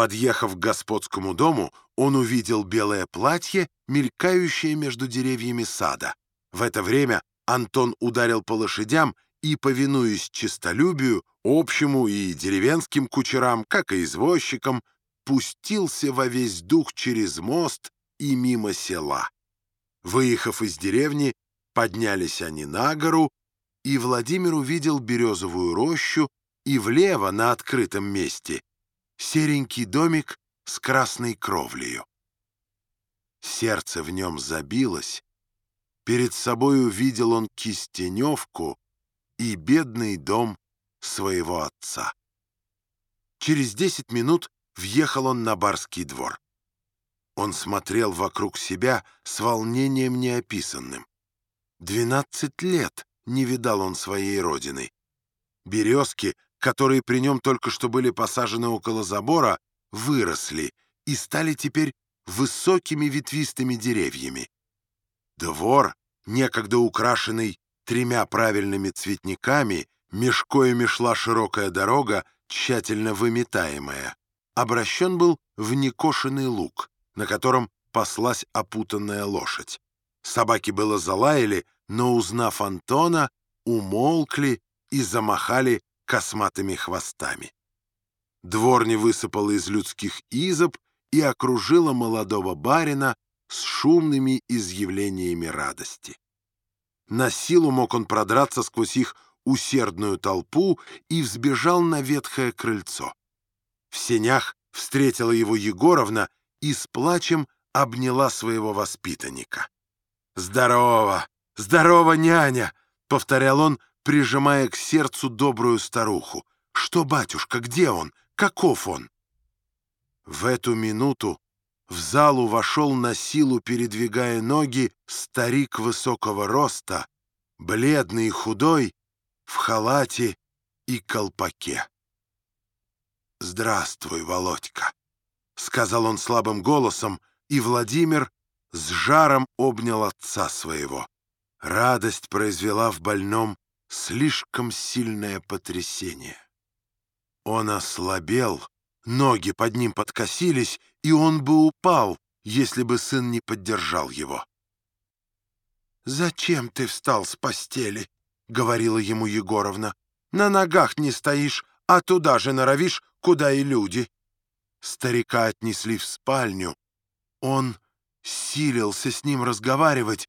Подъехав к господскому дому, он увидел белое платье, мелькающее между деревьями сада. В это время Антон ударил по лошадям и, повинуясь честолюбию, общему и деревенским кучерам, как и извозчикам, пустился во весь дух через мост и мимо села. Выехав из деревни, поднялись они на гору, и Владимир увидел березовую рощу и влево, на открытом месте, серенький домик с красной кровлею. Сердце в нем забилось, перед собой увидел он кистеневку и бедный дом своего отца. Через десять минут въехал он на барский двор. Он смотрел вокруг себя с волнением неописанным. Двенадцать лет не видал он своей родины. Березки, которые при нем только что были посажены около забора, выросли и стали теперь высокими ветвистыми деревьями. Двор, некогда украшенный тремя правильными цветниками, меж коями шла широкая дорога, тщательно выметаемая, обращен был в некошенный луг, на котором паслась опутанная лошадь. Собаки было залаяли, но, узнав Антона, умолкли и замахали косматыми хвостами. Дворня высыпала из людских изоб и окружила молодого барина с шумными изъявлениями радости. На силу мог он продраться сквозь их усердную толпу и взбежал на ветхое крыльцо. В сенях встретила его Егоровна и с плачем обняла своего воспитанника. «Здорово! Здорово, няня!» — повторял он, прижимая к сердцу добрую старуху. «Что, батюшка, где он? Каков он?» В эту минуту в залу вошел на силу, передвигая ноги, старик высокого роста, бледный и худой, в халате и колпаке. «Здравствуй, Володька», — сказал он слабым голосом, и Владимир с жаром обнял отца своего. Радость произвела в больном слишком сильное потрясение. Он ослабел, ноги под ним подкосились, и он бы упал, если бы сын не поддержал его. «Зачем ты встал с постели?» — говорила ему Егоровна. «На ногах не стоишь, а туда же норовишь, куда и люди». Старика отнесли в спальню. Он силился с ним разговаривать,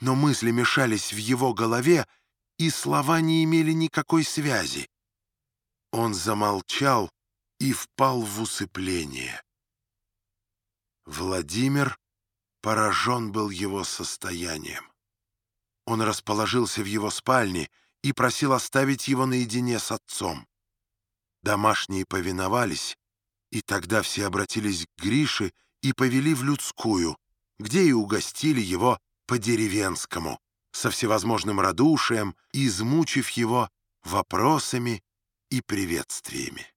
но мысли мешались в его голове, и слова не имели никакой связи. Он замолчал и впал в усыпление. Владимир поражен был его состоянием. Он расположился в его спальне и просил оставить его наедине с отцом. Домашние повиновались, и тогда все обратились к Грише и повели в людскую, где и угостили его по-деревенскому, со всевозможным радушием, измучив его вопросами и приветствиями.